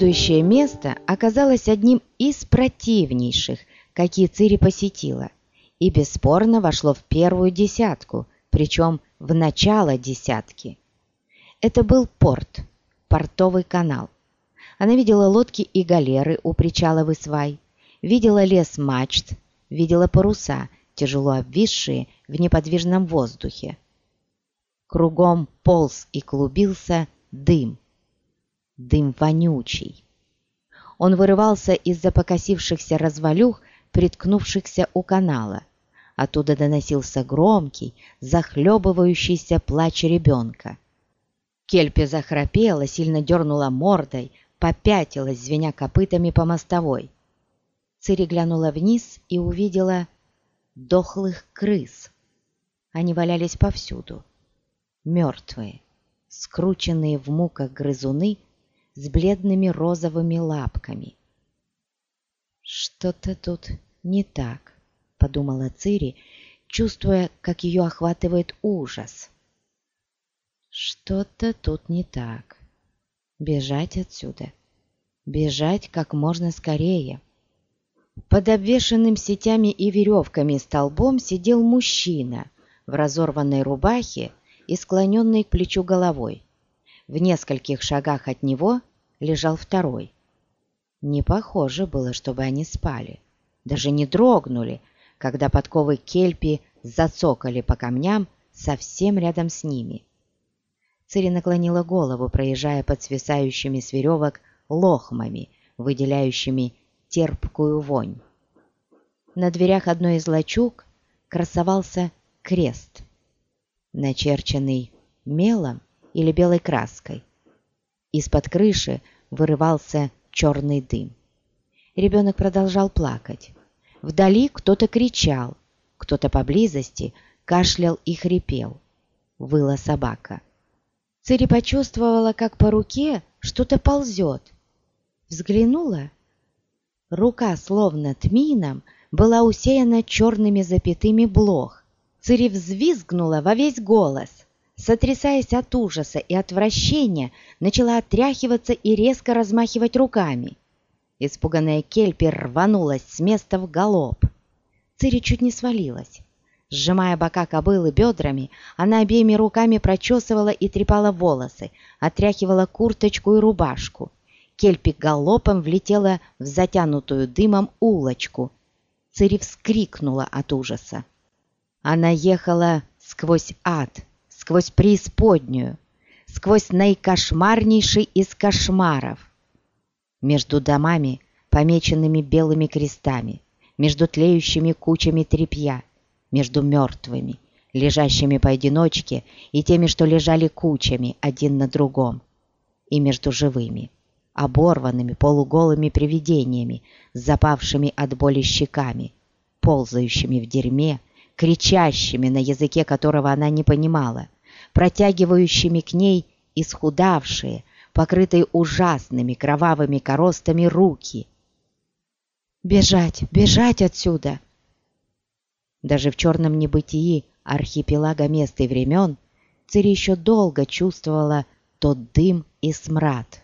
Следующее место оказалось одним из противнейших, какие Цири посетила, и бесспорно вошло в первую десятку, причем в начало десятки. Это был порт, портовый канал. Она видела лодки и галеры у причала в Исвай, видела лес мачт, видела паруса, тяжело обвисшие в неподвижном воздухе. Кругом полз и клубился дым. Дым вонючий. Он вырывался из-за покосившихся развалюх, приткнувшихся у канала. Оттуда доносился громкий, захлебывающийся плач ребенка. Кельпи захрапела, сильно дернула мордой, попятилась, звеня копытами по мостовой. Цири глянула вниз и увидела дохлых крыс. Они валялись повсюду мертвые, скрученные в муках грызуны с бледными розовыми лапками. «Что-то тут не так», — подумала Цири, чувствуя, как ее охватывает ужас. «Что-то тут не так. Бежать отсюда. Бежать как можно скорее». Под обвешанным сетями и веревками столбом сидел мужчина в разорванной рубахе и склоненной к плечу головой. В нескольких шагах от него лежал второй. Не похоже было, чтобы они спали. Даже не дрогнули, когда подковы кельпи зацокали по камням совсем рядом с ними. Цири наклонила голову, проезжая под свисающими с веревок лохмами, выделяющими терпкую вонь. На дверях одной из лачуг красовался крест начерченный мелом или белой краской. Из-под крыши вырывался черный дым. Ребенок продолжал плакать. Вдали кто-то кричал, кто-то поблизости кашлял и хрипел. Выла собака. Цири почувствовала, как по руке что-то ползет. Взглянула. Рука, словно тмином, была усеяна черными запятыми блох. Цири взвизгнула во весь голос. Сотрясаясь от ужаса и отвращения, начала отряхиваться и резко размахивать руками. Испуганная Кельпи рванулась с места в галоп. Цири чуть не свалилась. Сжимая бока кобылы бедрами, она обеими руками прочесывала и трепала волосы, отряхивала курточку и рубашку. Кельпи галопом влетела в затянутую дымом улочку. Цири вскрикнула от ужаса. Она ехала сквозь ад, сквозь преисподнюю, сквозь наикошмарнейший из кошмаров. Между домами, помеченными белыми крестами, между тлеющими кучами тряпья, между мертвыми, лежащими поодиночке, и теми, что лежали кучами один на другом, и между живыми, оборванными полуголыми привидениями, запавшими от боли щеками, ползающими в дерьме, кричащими на языке, которого она не понимала, протягивающими к ней исхудавшие, покрытые ужасными кровавыми коростами руки. «Бежать! Бежать отсюда!» Даже в черном небытии архипелага мест и времен Цири еще долго чувствовала тот дым и смрад.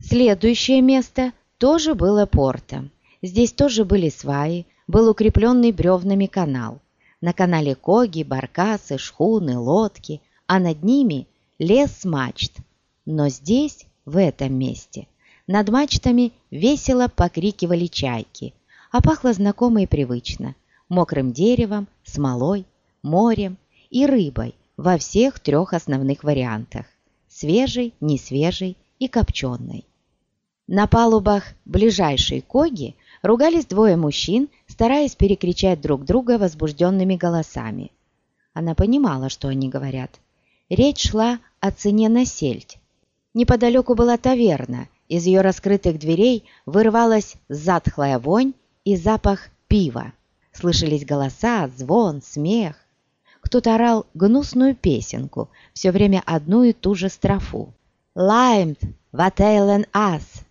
Следующее место тоже было портом. Здесь тоже были сваи, был укрепленный бревнами канал. На канале коги, баркасы, шхуны, лодки, а над ними лес мачт. Но здесь, в этом месте, над мачтами весело покрикивали чайки, а пахло знакомо и привычно – мокрым деревом, смолой, морем и рыбой во всех трех основных вариантах – свежей, несвежей и копченой. На палубах ближайшей коги ругались двое мужчин, стараясь перекричать друг друга возбужденными голосами. Она понимала, что они говорят. Речь шла о цене на сельдь. Неподалеку была таверна, из ее раскрытых дверей вырвалась затхлая вонь и запах пива. Слышались голоса, звон, смех. Кто-то орал гнусную песенку, все время одну и ту же строфу. «Лаймд, ватейлен ас,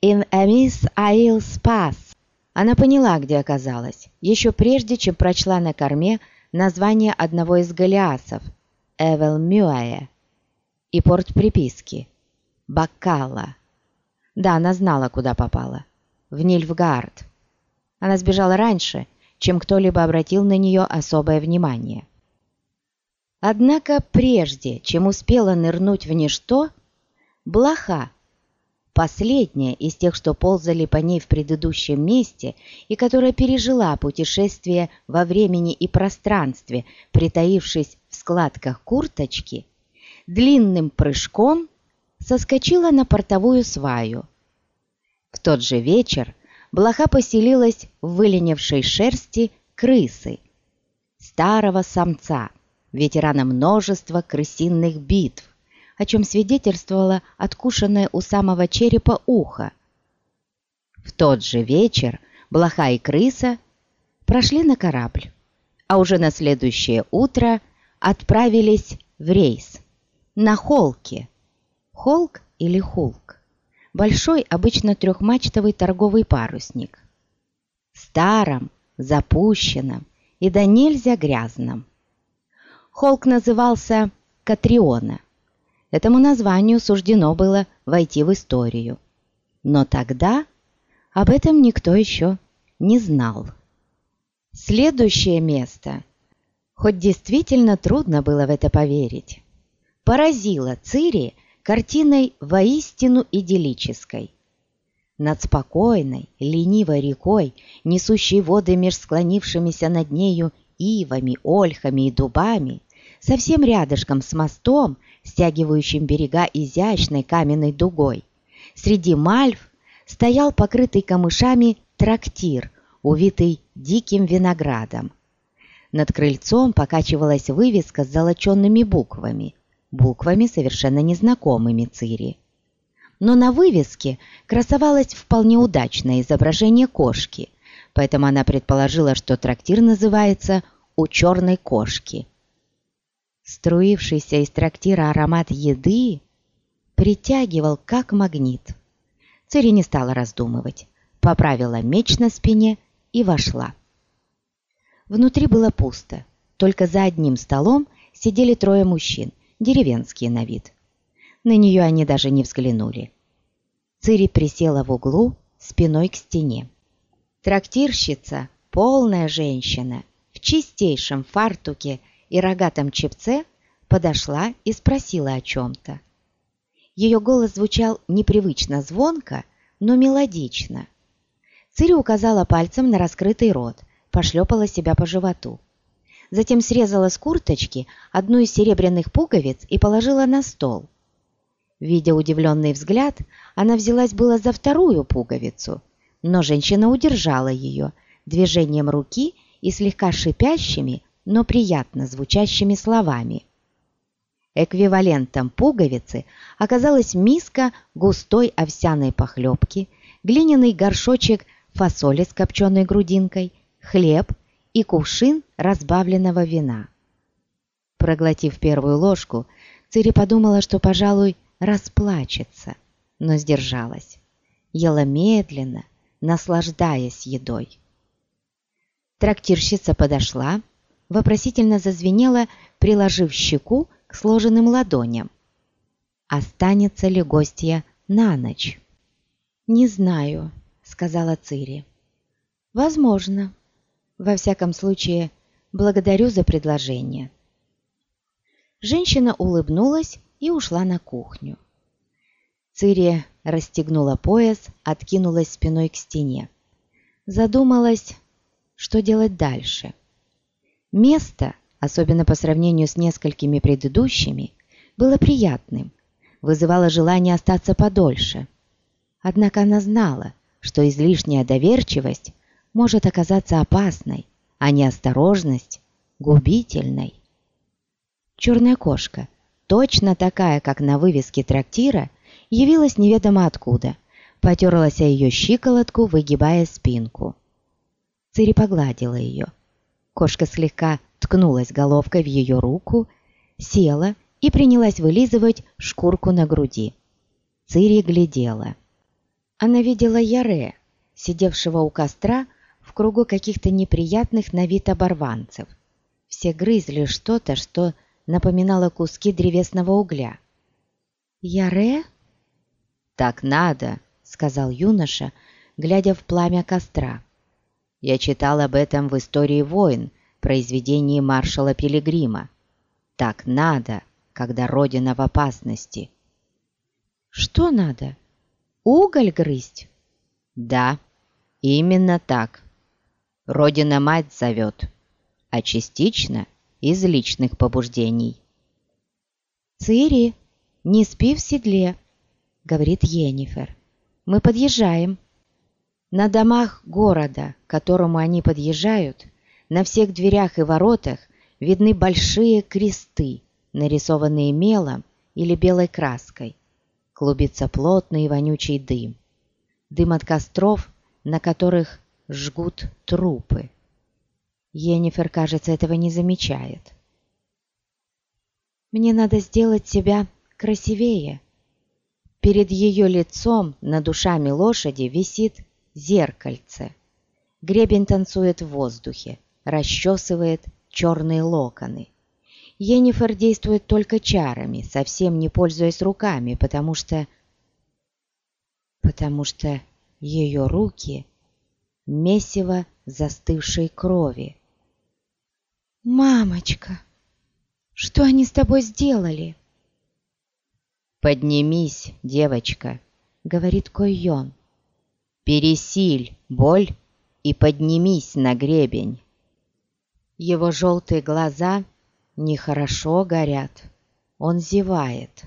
ин эмис аил спас». Она поняла, где оказалась, еще прежде, чем прочла на корме название одного из галиасов – Эвел Мюая, и порт приписки – Баккала. Да, она знала, куда попала. В Нильфгард. Она сбежала раньше, чем кто-либо обратил на нее особое внимание. Однако прежде, чем успела нырнуть в ничто, блоха, последняя из тех, что ползали по ней в предыдущем месте и которая пережила путешествие во времени и пространстве, притаившись в складках курточки, длинным прыжком соскочила на портовую сваю. В тот же вечер блоха поселилась в выленившей шерсти крысы, старого самца – ветерана множества крысиных битв, о чем свидетельствовало откушенное у самого черепа ухо. В тот же вечер блоха и крыса прошли на корабль, а уже на следующее утро отправились в рейс на Холке. Холк или Хулк – большой, обычно трехмачтовый торговый парусник. Старом, запущенном и до нельзя грязном. Холк назывался Катриона. Этому названию суждено было войти в историю. Но тогда об этом никто еще не знал. Следующее место, хоть действительно трудно было в это поверить, поразило Цири картиной воистину идиллической. Над спокойной, ленивой рекой, несущей воды меж склонившимися над нею ивами, ольхами и дубами, совсем рядышком с мостом, стягивающим берега изящной каменной дугой, среди мальв стоял покрытый камышами трактир, увитый диким виноградом. Над крыльцом покачивалась вывеска с золоченными буквами, буквами совершенно незнакомыми Цири. Но на вывеске красовалось вполне удачное изображение кошки, поэтому она предположила, что трактир называется «У черной кошки». Струившийся из трактира аромат еды притягивал как магнит. Цири не стала раздумывать, поправила меч на спине и вошла. Внутри было пусто, только за одним столом сидели трое мужчин, деревенские на вид. На нее они даже не взглянули. Цири присела в углу спиной к стене. Трактирщица, полная женщина, в чистейшем фартуке и рогатом чепце подошла и спросила о чем-то. Ее голос звучал непривычно звонко, но мелодично. Цири указала пальцем на раскрытый рот, пошлепала себя по животу. Затем срезала с курточки одну из серебряных пуговиц и положила на стол. Видя удивленный взгляд, она взялась было за вторую пуговицу, но женщина удержала ее движением руки и слегка шипящими, но приятно звучащими словами. Эквивалентом пуговицы оказалась миска густой овсяной похлебки, глиняный горшочек фасоли с копченой грудинкой, хлеб и кувшин разбавленного вина. Проглотив первую ложку, Цири подумала, что, пожалуй, расплачется, но сдержалась. Ела медленно, наслаждаясь едой. Трактирщица подошла, вопросительно зазвенела, приложив щеку к сложенным ладоням. Останется ли гостья на ночь? «Не знаю», — сказала Цири. «Возможно. Во всяком случае, благодарю за предложение». Женщина улыбнулась и ушла на кухню. Цири расстегнула пояс, откинулась спиной к стене. Задумалась, что делать дальше. Место, особенно по сравнению с несколькими предыдущими, было приятным, вызывало желание остаться подольше. Однако она знала, что излишняя доверчивость может оказаться опасной, а неосторожность – губительной. Черная кошка, точно такая, как на вывеске трактира, явилась неведомо откуда, потерлась о ее щиколотку, выгибая спинку. Цири погладила ее – Кошка слегка ткнулась головкой в ее руку, села и принялась вылизывать шкурку на груди. Цири глядела. Она видела Яре, сидевшего у костра в кругу каких-то неприятных на вид оборванцев. Все грызли что-то, что напоминало куски древесного угля. «Яре?» «Так надо», — сказал юноша, глядя в пламя костра. «Я читал об этом в «Истории войн», произведении маршала Пилигрима. Так надо, когда Родина в опасности». «Что надо? Уголь грызть?» «Да, именно так. Родина-мать зовет, а частично из личных побуждений». «Цири, не спи в седле», — говорит Енифер. «Мы подъезжаем». На домах города, к которому они подъезжают, на всех дверях и воротах видны большие кресты, нарисованные мелом или белой краской. Клубится плотный и вонючий дым. Дым от костров, на которых жгут трупы. Енифер, кажется, этого не замечает. Мне надо сделать себя красивее. Перед ее лицом над душами лошади висит зеркальце. Гребень танцует в воздухе, расчесывает черные локоны. Енифер действует только чарами, совсем не пользуясь руками, потому что... Потому что ее руки — месиво застывшей крови. «Мамочка!» Что они с тобой сделали?» «Поднимись, девочка», — говорит Койон. «Пересиль боль и поднимись на гребень». Его желтые глаза нехорошо горят. Он зевает.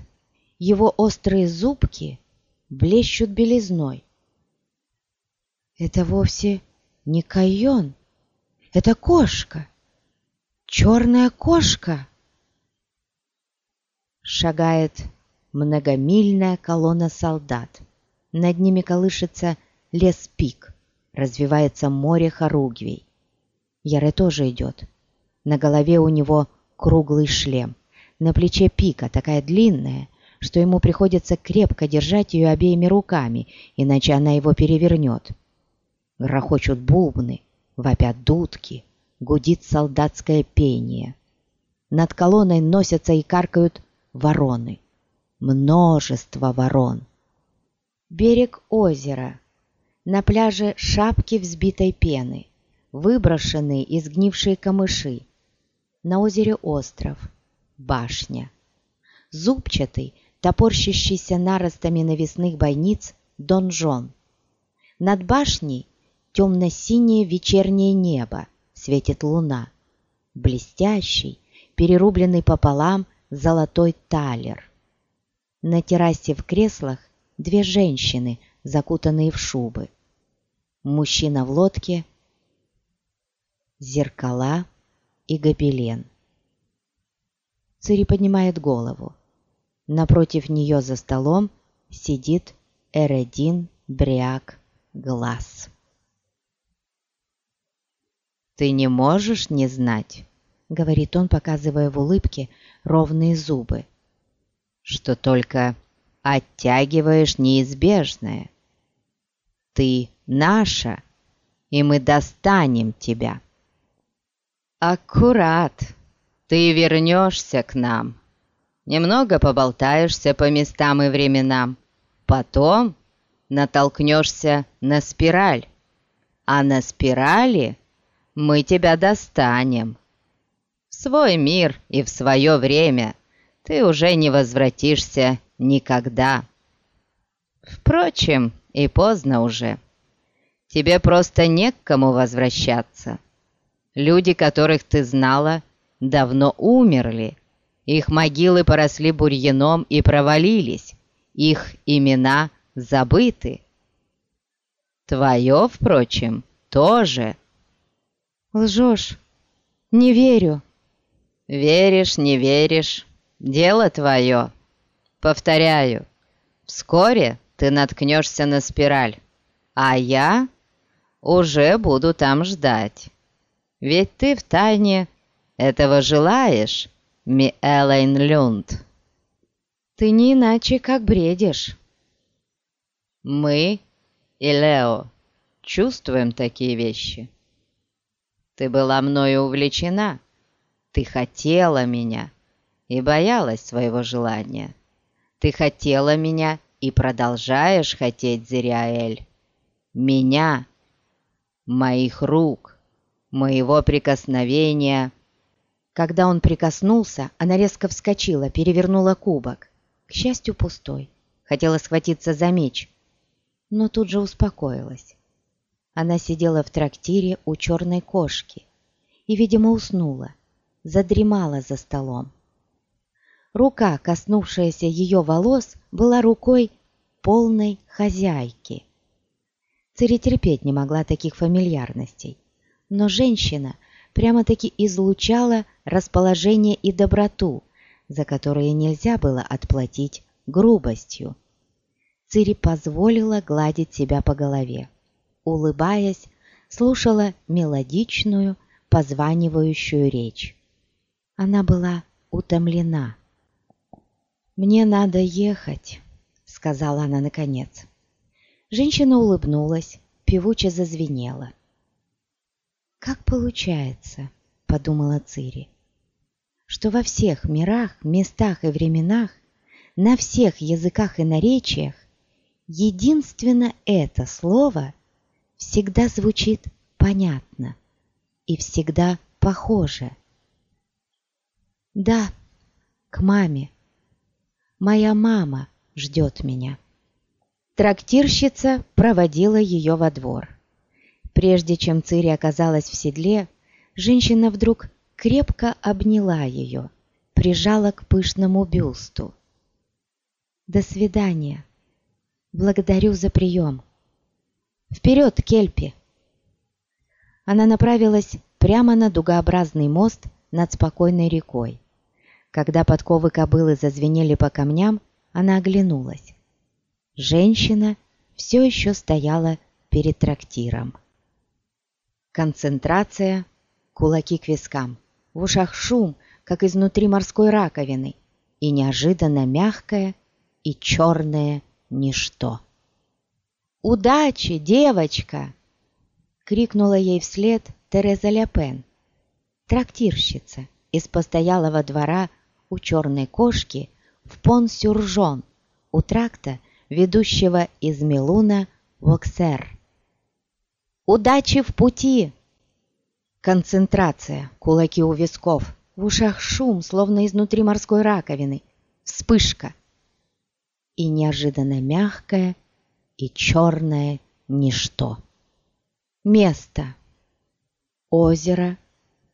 Его острые зубки блещут белизной. Это вовсе не Кайон. Это кошка. Черная кошка шагает многомильная колонна солдат. Над ними колышется лес пик, развивается море хоругвей. Яре тоже идет. На голове у него круглый шлем. На плече пика такая длинная, что ему приходится крепко держать ее обеими руками, иначе она его перевернет. Грохочут бубны, вопят дудки, гудит солдатское пение. Над колонной носятся и каркают вороны. Множество ворон. Берег озера. На пляже шапки взбитой пены, выброшенные и сгнившие камыши. На озере остров, башня. Зубчатый, топорщащийся наростами навесных бойниц донжон. Над башней темно-синее вечернее небо, светит луна. Блестящий, перерубленный пополам золотой талер. На террасе в креслах две женщины, закутанные в шубы. Мужчина в лодке, зеркала и гобелен. Цири поднимает голову. Напротив нее за столом сидит Эредин Бриак Глаз. «Ты не можешь не знать», — говорит он, показывая в улыбке ровные зубы, что только оттягиваешь неизбежное. Ты наша, и мы достанем тебя. Аккурат, ты вернешься к нам. Немного поболтаешься по местам и временам. Потом натолкнешься на спираль. А на спирали мы тебя достанем свой мир и в свое время ты уже не возвратишься никогда. Впрочем, и поздно уже. Тебе просто не к кому возвращаться. Люди, которых ты знала, давно умерли. Их могилы поросли бурьяном и провалились. Их имена забыты. Твое, впрочем, тоже. Лжешь. Не верю. Веришь, не веришь, дело твое. Повторяю, вскоре ты наткнешься на спираль, а я уже буду там ждать. Ведь ты втайне этого желаешь, ми Элейн Люнд. Ты не иначе как бредишь. Мы и Лео чувствуем такие вещи. Ты была мною увлечена, ты хотела меня и боялась своего желания. Ты хотела меня и продолжаешь хотеть, Зириаэль, меня, моих рук, моего прикосновения». Когда он прикоснулся, она резко вскочила, перевернула кубок. К счастью, пустой. Хотела схватиться за меч, но тут же успокоилась. Она сидела в трактире у черной кошки и, видимо, уснула, задремала за столом. Рука, коснувшаяся ее волос, была рукой полной хозяйки. Цири терпеть не могла таких фамильярностей, но женщина прямо-таки излучала расположение и доброту, за которые нельзя было отплатить грубостью. Цири позволила гладить себя по голове. Улыбаясь, слушала мелодичную, позванивающую речь. Она была утомлена. «Мне надо ехать», — сказала она наконец. Женщина улыбнулась, певуче зазвенела. «Как получается», — подумала Цири, «что во всех мирах, местах и временах, на всех языках и наречиях единственно это слово всегда звучит понятно и всегда похоже. Да, к маме, Моя мама ждет меня». Трактирщица проводила ее во двор. Прежде чем Цири оказалась в седле, женщина вдруг крепко обняла ее, прижала к пышному бюсту. «До свидания. Благодарю за прием. Вперед, Кельпи!» Она направилась прямо на дугообразный мост над спокойной рекой. Когда подковы кобылы зазвенели по камням, она оглянулась. Женщина все еще стояла перед трактиром. Концентрация, кулаки к вискам, в ушах шум, как изнутри морской раковины, и неожиданно мягкое и черное ничто. «Удачи, девочка!» — крикнула ей вслед Тереза Ляпен, трактирщица из постоялого двора у черной кошки в Пон-Сюржон, у тракта, ведущего из Милуна в Оксер. «Удачи в пути!» Концентрация, кулаки у висков, в ушах шум, словно изнутри морской раковины, вспышка. И неожиданно мягкое и черное ничто. Место. Озеро,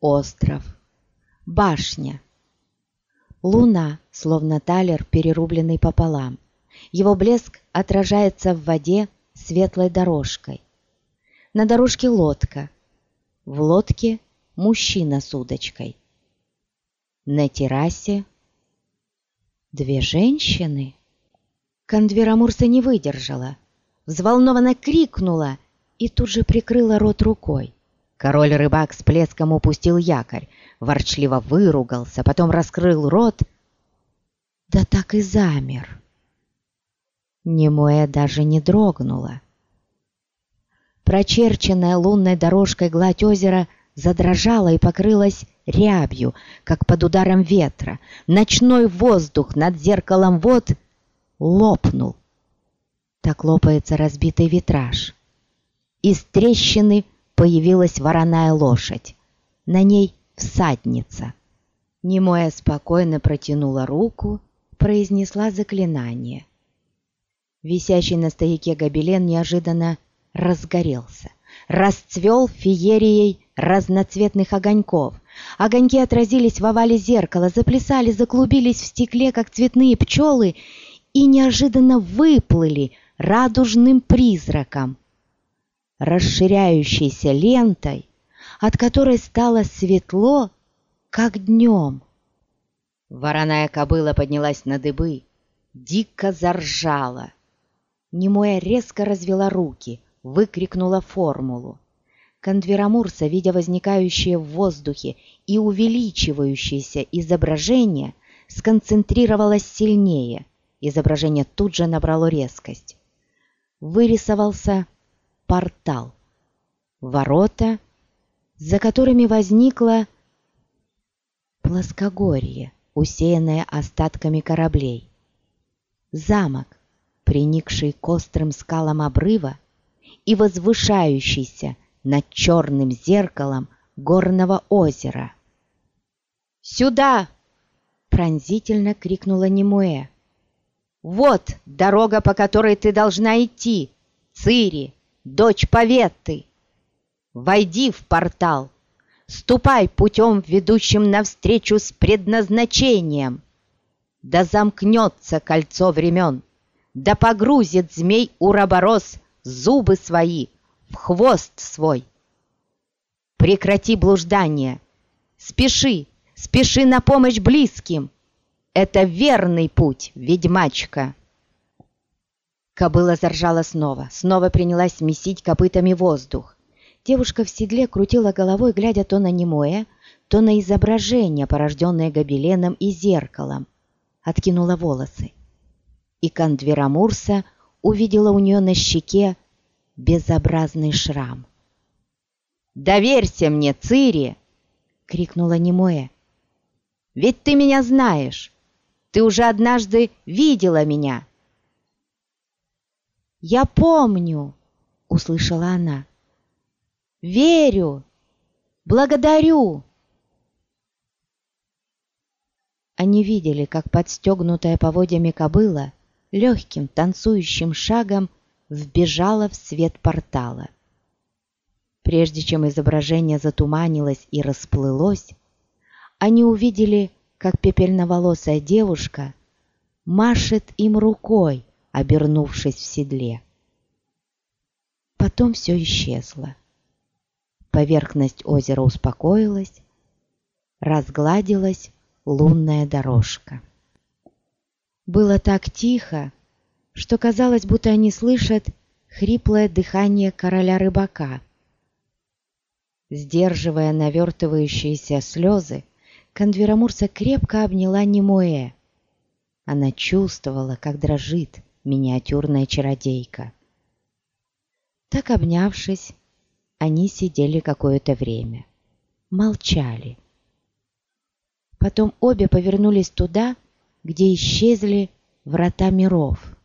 остров, башня, Луна, словно талер, перерубленный пополам. Его блеск отражается в воде светлой дорожкой. На дорожке лодка. В лодке мужчина с удочкой. На террасе две женщины. Кондверамурса не выдержала. Взволнованно крикнула и тут же прикрыла рот рукой. Король-рыбак с плеском упустил якорь, ворчливо выругался, потом раскрыл рот, да так и замер. Немуэ даже не дрогнула. Прочерченная лунной дорожкой гладь озера задрожала и покрылась рябью, как под ударом ветра. Ночной воздух над зеркалом вод лопнул. Так лопается разбитый витраж. Из трещины появилась вороная лошадь. На ней всадница. Немоя спокойно протянула руку, произнесла заклинание. Висящий на стояке гобелен неожиданно разгорелся, расцвел феерией разноцветных огоньков. Огоньки отразились в овале зеркала, заплясали, заклубились в стекле, как цветные пчелы, и неожиданно выплыли радужным призраком расширяющейся лентой, от которой стало светло, как днем. Вороная кобыла поднялась на дыбы, дико заржала. Немоя резко развела руки, выкрикнула формулу. Кондверамурса, видя возникающее в воздухе и увеличивающееся изображение, сконцентрировалась сильнее. Изображение тут же набрало резкость. Вырисовался портал. Ворота, за которыми возникло плоскогорье, усеянное остатками кораблей. Замок, приникший к острым скалам обрыва и возвышающийся над черным зеркалом горного озера. «Сюда!» — пронзительно крикнула Немуэ. «Вот дорога, по которой ты должна идти, Цири, дочь Поветты! Войди в портал, ступай путем, ведущим навстречу с предназначением!» Да замкнется кольцо времен, да погрузит змей Уроборос зубы свои в хвост свой. Прекрати блуждание, спеши, спеши на помощь близким. Это верный путь, ведьмачка. Кобыла заржала снова, снова принялась месить копытами воздух. Девушка в седле крутила головой, глядя то на немое, то на изображение, порожденное гобеленом и зеркалом откинула волосы. И Кандверамурса увидела у нее на щеке безобразный шрам. «Доверься мне, Цири!» — крикнула Немоэ. «Ведь ты меня знаешь! Ты уже однажды видела меня!» «Я помню!» — услышала она. «Верю! Благодарю!» Они видели, как подстегнутая поводьями кобыла легким танцующим шагом вбежала в свет портала. Прежде чем изображение затуманилось и расплылось, они увидели, как пепельноволосая девушка машет им рукой, обернувшись в седле. Потом все исчезло. Поверхность озера успокоилась, разгладилась лунная дорожка. Было так тихо, что казалось, будто они слышат хриплое дыхание короля-рыбака. Сдерживая навертывающиеся слезы, Конверамурса крепко обняла Немуэ. Она чувствовала, как дрожит миниатюрная чародейка. Так обнявшись, они сидели какое-то время, молчали. Потом обе повернулись туда, где исчезли врата миров.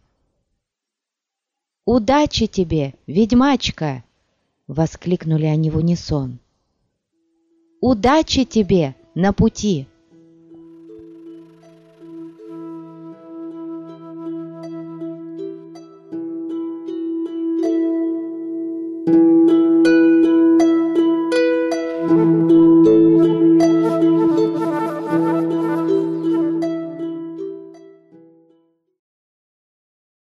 «Удачи тебе, ведьмачка!» — воскликнули они в унисон. «Удачи тебе на пути!»